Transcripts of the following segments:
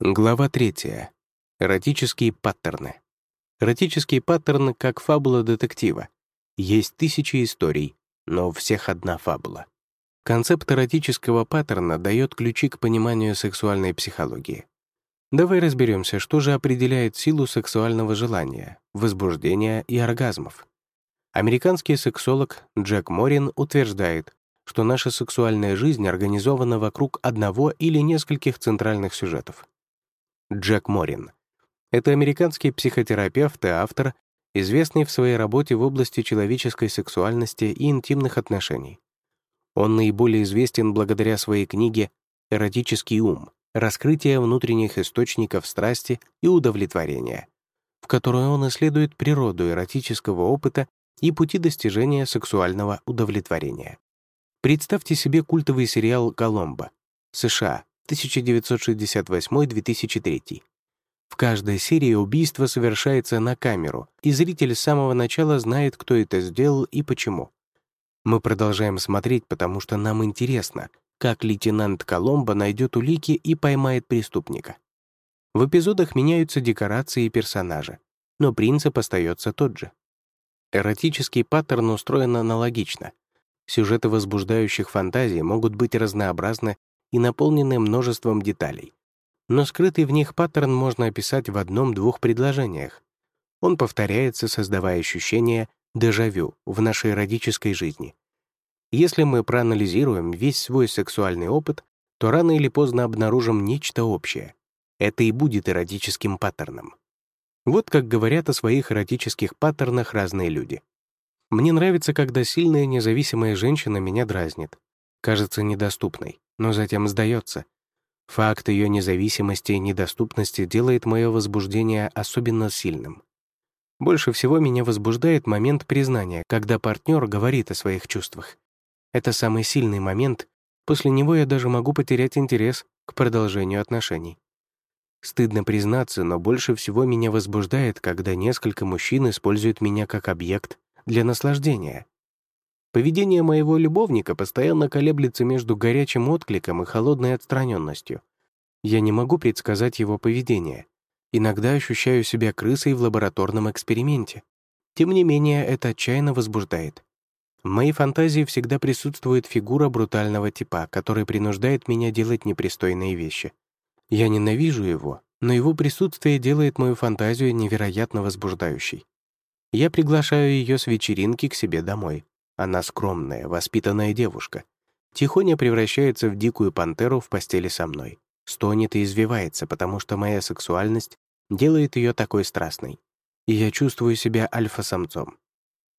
Глава 3. Эротические паттерны. Эротический паттерн как фабула детектива. Есть тысячи историй, но у всех одна фабула. Концепт эротического паттерна дает ключи к пониманию сексуальной психологии. Давай разберемся, что же определяет силу сексуального желания, возбуждения и оргазмов. Американский сексолог Джек Морин утверждает, что наша сексуальная жизнь организована вокруг одного или нескольких центральных сюжетов. Джек Морин. Это американский психотерапевт и автор, известный в своей работе в области человеческой сексуальности и интимных отношений. Он наиболее известен благодаря своей книге «Эротический ум. Раскрытие внутренних источников страсти и удовлетворения», в которой он исследует природу эротического опыта и пути достижения сексуального удовлетворения. Представьте себе культовый сериал «Коломбо», США, 1968-2003. В каждой серии убийство совершается на камеру, и зритель с самого начала знает, кто это сделал и почему. Мы продолжаем смотреть, потому что нам интересно, как лейтенант Коломбо найдет улики и поймает преступника. В эпизодах меняются декорации и персонажи, но принцип остается тот же. Эротический паттерн устроен аналогично. Сюжеты возбуждающих фантазий могут быть разнообразны и наполнены множеством деталей. Но скрытый в них паттерн можно описать в одном-двух предложениях. Он повторяется, создавая ощущение дежавю в нашей эротической жизни. Если мы проанализируем весь свой сексуальный опыт, то рано или поздно обнаружим нечто общее. Это и будет эротическим паттерном. Вот как говорят о своих эротических паттернах разные люди. Мне нравится, когда сильная независимая женщина меня дразнит. Кажется недоступной но затем сдается. Факт ее независимости и недоступности делает мое возбуждение особенно сильным. Больше всего меня возбуждает момент признания, когда партнер говорит о своих чувствах. Это самый сильный момент, после него я даже могу потерять интерес к продолжению отношений. Стыдно признаться, но больше всего меня возбуждает, когда несколько мужчин используют меня как объект для наслаждения. Поведение моего любовника постоянно колеблется между горячим откликом и холодной отстраненностью. Я не могу предсказать его поведение. Иногда ощущаю себя крысой в лабораторном эксперименте. Тем не менее, это отчаянно возбуждает. В моей фантазии всегда присутствует фигура брутального типа, который принуждает меня делать непристойные вещи. Я ненавижу его, но его присутствие делает мою фантазию невероятно возбуждающей. Я приглашаю ее с вечеринки к себе домой. Она скромная, воспитанная девушка. Тихоня превращается в дикую пантеру в постели со мной. Стонет и извивается, потому что моя сексуальность делает ее такой страстной. И я чувствую себя альфа-самцом.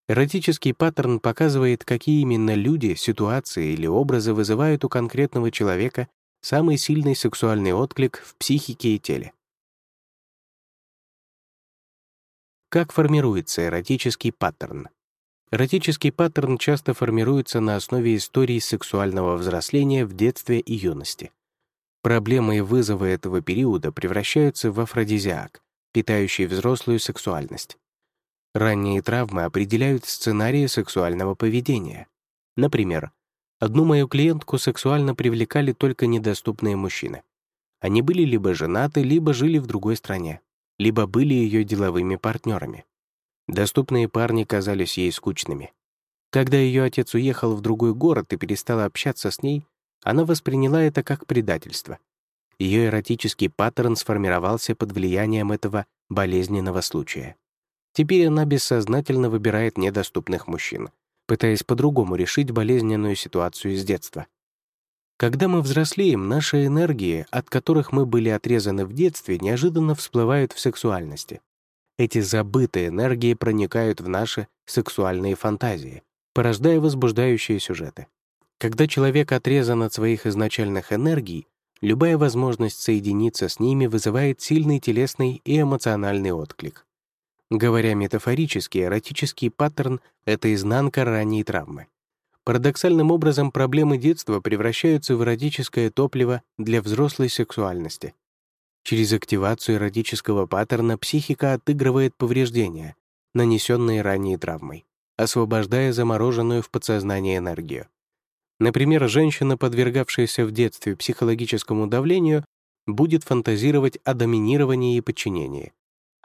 Эротический паттерн показывает, какие именно люди, ситуации или образы вызывают у конкретного человека самый сильный сексуальный отклик в психике и теле. Как формируется эротический паттерн? Эротический паттерн часто формируется на основе истории сексуального взросления в детстве и юности. Проблемы и вызовы этого периода превращаются в афродизиак, питающий взрослую сексуальность. Ранние травмы определяют сценарии сексуального поведения. Например, одну мою клиентку сексуально привлекали только недоступные мужчины. Они были либо женаты, либо жили в другой стране, либо были ее деловыми партнерами. Доступные парни казались ей скучными. Когда ее отец уехал в другой город и перестала общаться с ней, она восприняла это как предательство. Ее эротический паттерн сформировался под влиянием этого болезненного случая. Теперь она бессознательно выбирает недоступных мужчин, пытаясь по-другому решить болезненную ситуацию с детства. Когда мы взрослеем, наши энергии, от которых мы были отрезаны в детстве, неожиданно всплывают в сексуальности. Эти забытые энергии проникают в наши сексуальные фантазии, порождая возбуждающие сюжеты. Когда человек отрезан от своих изначальных энергий, любая возможность соединиться с ними вызывает сильный телесный и эмоциональный отклик. Говоря метафорически, эротический паттерн — это изнанка ранней травмы. Парадоксальным образом проблемы детства превращаются в эротическое топливо для взрослой сексуальности. Через активацию эротического паттерна психика отыгрывает повреждения, нанесенные ранее травмой, освобождая замороженную в подсознании энергию. Например, женщина, подвергавшаяся в детстве психологическому давлению, будет фантазировать о доминировании и подчинении,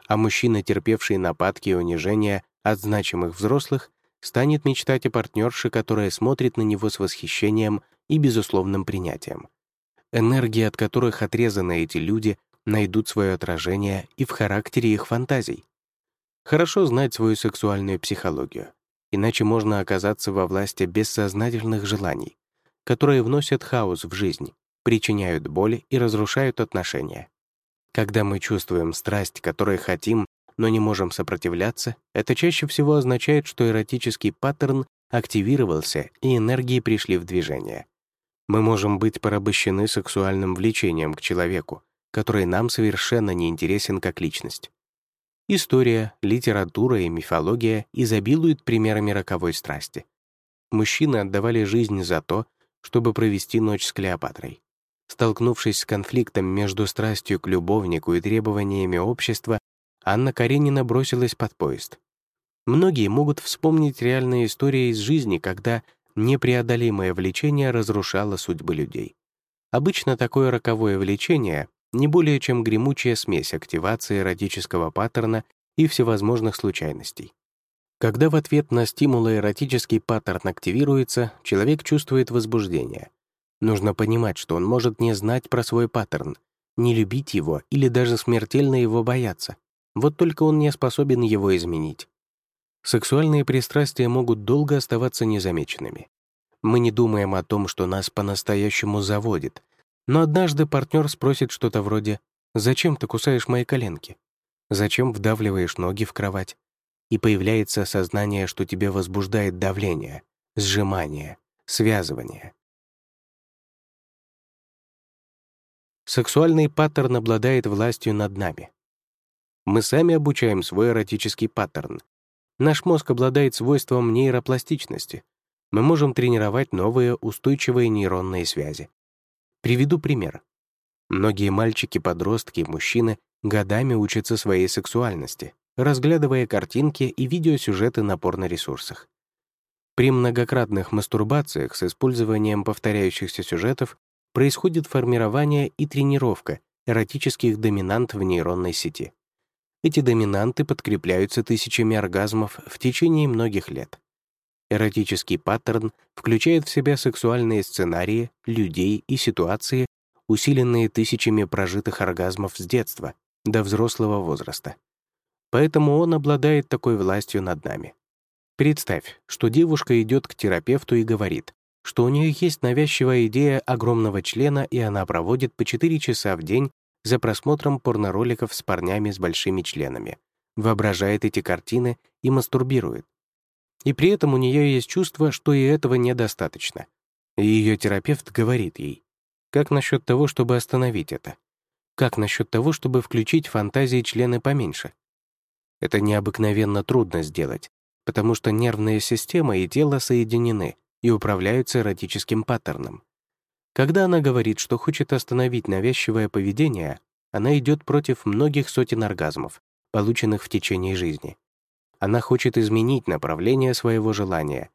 а мужчина, терпевший нападки и унижения от значимых взрослых, станет мечтать о партнерше, которая смотрит на него с восхищением и безусловным принятием. Энергии, от которых отрезаны эти люди, найдут свое отражение и в характере их фантазий. Хорошо знать свою сексуальную психологию, иначе можно оказаться во власти бессознательных желаний, которые вносят хаос в жизнь, причиняют боль и разрушают отношения. Когда мы чувствуем страсть, которой хотим, но не можем сопротивляться, это чаще всего означает, что эротический паттерн активировался и энергии пришли в движение. Мы можем быть порабощены сексуальным влечением к человеку, который нам совершенно не интересен как личность. История, литература и мифология изобилуют примерами роковой страсти. Мужчины отдавали жизнь за то, чтобы провести ночь с Клеопатрой. Столкнувшись с конфликтом между страстью к любовнику и требованиями общества, Анна Каренина бросилась под поезд. Многие могут вспомнить реальные истории из жизни, когда непреодолимое влечение разрушало судьбы людей. Обычно такое роковое влечение не более чем гремучая смесь активации эротического паттерна и всевозможных случайностей. Когда в ответ на стимулы эротический паттерн активируется, человек чувствует возбуждение. Нужно понимать, что он может не знать про свой паттерн, не любить его или даже смертельно его бояться. Вот только он не способен его изменить. Сексуальные пристрастия могут долго оставаться незамеченными. Мы не думаем о том, что нас по-настоящему заводит, но однажды партнер спросит что-то вроде «Зачем ты кусаешь мои коленки? Зачем вдавливаешь ноги в кровать?» И появляется осознание, что тебе возбуждает давление, сжимание, связывание. Сексуальный паттерн обладает властью над нами. Мы сами обучаем свой эротический паттерн. Наш мозг обладает свойством нейропластичности. Мы можем тренировать новые устойчивые нейронные связи. Приведу пример. Многие мальчики, подростки и мужчины годами учатся своей сексуальности, разглядывая картинки и видеосюжеты на порноресурсах. При многократных мастурбациях с использованием повторяющихся сюжетов происходит формирование и тренировка эротических доминант в нейронной сети. Эти доминанты подкрепляются тысячами оргазмов в течение многих лет. Эротический паттерн включает в себя сексуальные сценарии, людей и ситуации, усиленные тысячами прожитых оргазмов с детства до взрослого возраста. Поэтому он обладает такой властью над нами. Представь, что девушка идет к терапевту и говорит, что у нее есть навязчивая идея огромного члена, и она проводит по 4 часа в день за просмотром порнороликов с парнями с большими членами, воображает эти картины и мастурбирует. И при этом у нее есть чувство, что и этого недостаточно. И ее терапевт говорит ей, как насчет того, чтобы остановить это? Как насчет того, чтобы включить фантазии члены поменьше? Это необыкновенно трудно сделать, потому что нервная система и тело соединены и управляются эротическим паттерном. Когда она говорит, что хочет остановить навязчивое поведение, она идет против многих сотен оргазмов, полученных в течение жизни. Она хочет изменить направление своего желания,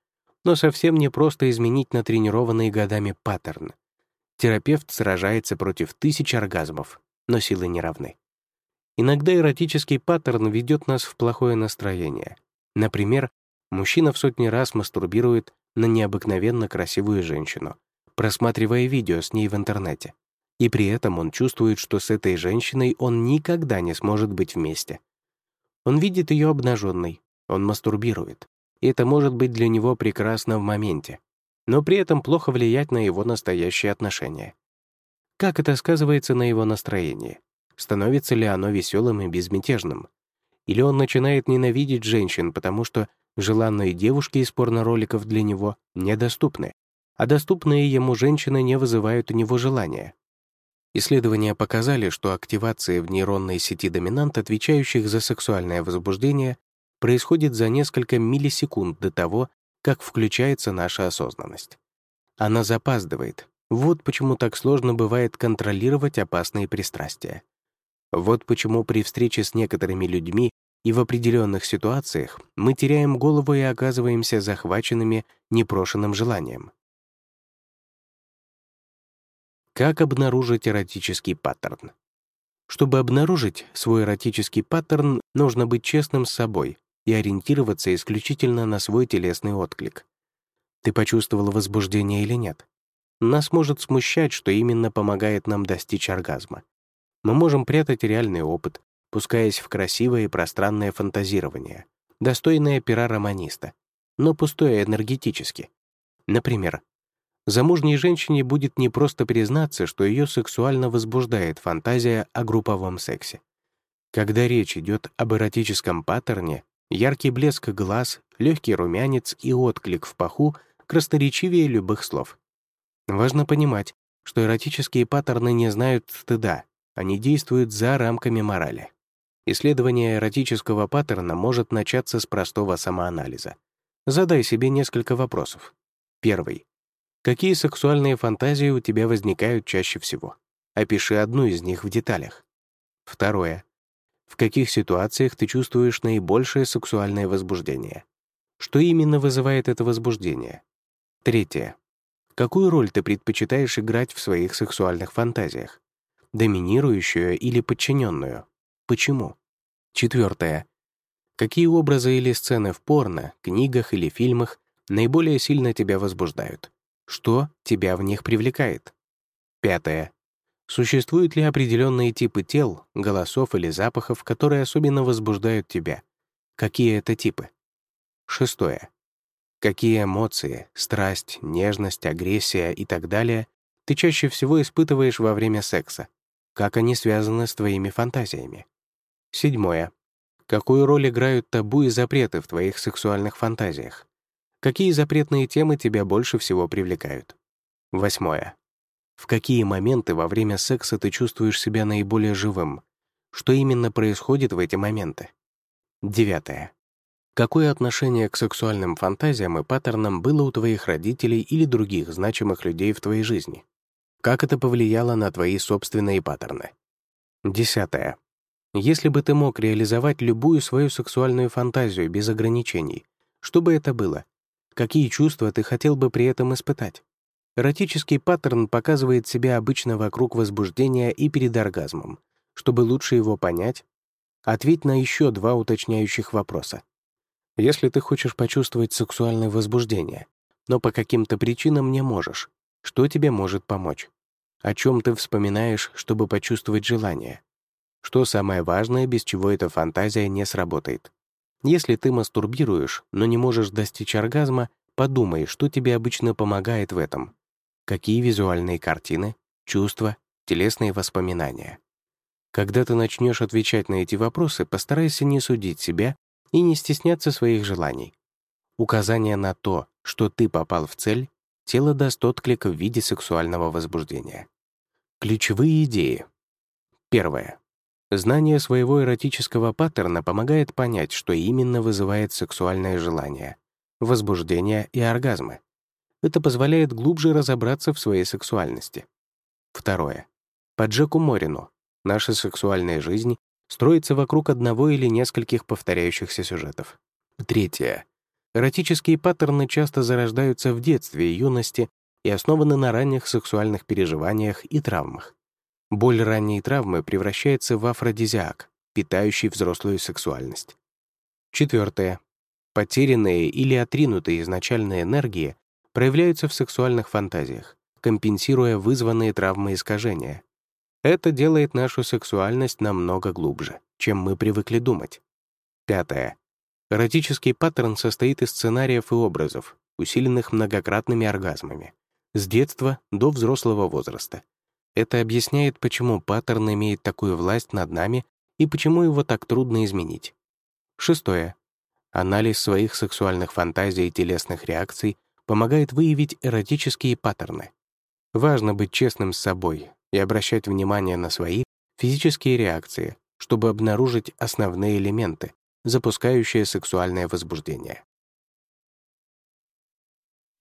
но совсем не просто изменить натренированный годами паттерн. Терапевт сражается против тысяч оргазмов, но силы не равны. Иногда эротический паттерн ведет нас в плохое настроение. Например, мужчина в сотни раз мастурбирует на необыкновенно красивую женщину, просматривая видео с ней в интернете. И при этом он чувствует, что с этой женщиной он никогда не сможет быть вместе. Он видит ее обнаженной, он мастурбирует. И это может быть для него прекрасно в моменте, но при этом плохо влиять на его настоящие отношения. Как это сказывается на его настроении? Становится ли оно веселым и безмятежным? Или он начинает ненавидеть женщин, потому что желанные девушки из порнороликов для него недоступны, а доступные ему женщины не вызывают у него желания? Исследования показали, что активация в нейронной сети доминант, отвечающих за сексуальное возбуждение, происходит за несколько миллисекунд до того, как включается наша осознанность. Она запаздывает. Вот почему так сложно бывает контролировать опасные пристрастия. Вот почему при встрече с некоторыми людьми и в определенных ситуациях мы теряем голову и оказываемся захваченными непрошенным желанием. Как обнаружить эротический паттерн? Чтобы обнаружить свой эротический паттерн, нужно быть честным с собой и ориентироваться исключительно на свой телесный отклик. Ты почувствовал возбуждение или нет? Нас может смущать, что именно помогает нам достичь оргазма. Мы можем прятать реальный опыт, пускаясь в красивое и пространное фантазирование, достойное пера романиста, но пустое энергетически. Например, замужней женщине будет непросто признаться, что ее сексуально возбуждает фантазия о групповом сексе. Когда речь идет об эротическом паттерне, яркий блеск глаз, легкий румянец и отклик в паху красноречивее любых слов. Важно понимать, что эротические паттерны не знают стыда, они действуют за рамками морали. Исследование эротического паттерна может начаться с простого самоанализа. Задай себе несколько вопросов. Первый. Какие сексуальные фантазии у тебя возникают чаще всего? Опиши одну из них в деталях. Второе. В каких ситуациях ты чувствуешь наибольшее сексуальное возбуждение? Что именно вызывает это возбуждение? Третье. Какую роль ты предпочитаешь играть в своих сексуальных фантазиях? Доминирующую или подчиненную? Почему? Четвертое. Какие образы или сцены в порно, книгах или фильмах наиболее сильно тебя возбуждают? Что тебя в них привлекает? Пятое. Существуют ли определенные типы тел, голосов или запахов, которые особенно возбуждают тебя? Какие это типы? Шестое. Какие эмоции, страсть, нежность, агрессия и так далее ты чаще всего испытываешь во время секса? Как они связаны с твоими фантазиями? Седьмое. Какую роль играют табу и запреты в твоих сексуальных фантазиях? Какие запретные темы тебя больше всего привлекают? Восьмое. В какие моменты во время секса ты чувствуешь себя наиболее живым? Что именно происходит в эти моменты? Девятое. Какое отношение к сексуальным фантазиям и паттернам было у твоих родителей или других значимых людей в твоей жизни? Как это повлияло на твои собственные паттерны? Десятое. Если бы ты мог реализовать любую свою сексуальную фантазию без ограничений, что бы это было? Какие чувства ты хотел бы при этом испытать? Эротический паттерн показывает себя обычно вокруг возбуждения и перед оргазмом. Чтобы лучше его понять, ответь на еще два уточняющих вопроса. Если ты хочешь почувствовать сексуальное возбуждение, но по каким-то причинам не можешь, что тебе может помочь? О чем ты вспоминаешь, чтобы почувствовать желание? Что самое важное, без чего эта фантазия не сработает? Если ты мастурбируешь, но не можешь достичь оргазма, подумай, что тебе обычно помогает в этом. Какие визуальные картины, чувства, телесные воспоминания. Когда ты начнешь отвечать на эти вопросы, постарайся не судить себя и не стесняться своих желаний. Указание на то, что ты попал в цель, тело даст отклик в виде сексуального возбуждения. Ключевые идеи. Первое. Знание своего эротического паттерна помогает понять, что именно вызывает сексуальное желание, возбуждение и оргазмы. Это позволяет глубже разобраться в своей сексуальности. Второе. По Джеку Морину наша сексуальная жизнь строится вокруг одного или нескольких повторяющихся сюжетов. Третье. Эротические паттерны часто зарождаются в детстве и юности и основаны на ранних сексуальных переживаниях и травмах. Боль ранней травмы превращается в афродизиак, питающий взрослую сексуальность. Четвертое. Потерянные или отринутые изначальные энергии проявляются в сексуальных фантазиях, компенсируя вызванные травмы искажения. Это делает нашу сексуальность намного глубже, чем мы привыкли думать. Пятое. Эротический паттерн состоит из сценариев и образов, усиленных многократными оргазмами, с детства до взрослого возраста, это объясняет, почему паттерн имеет такую власть над нами и почему его так трудно изменить. Шестое. Анализ своих сексуальных фантазий и телесных реакций помогает выявить эротические паттерны. Важно быть честным с собой и обращать внимание на свои физические реакции, чтобы обнаружить основные элементы, запускающие сексуальное возбуждение.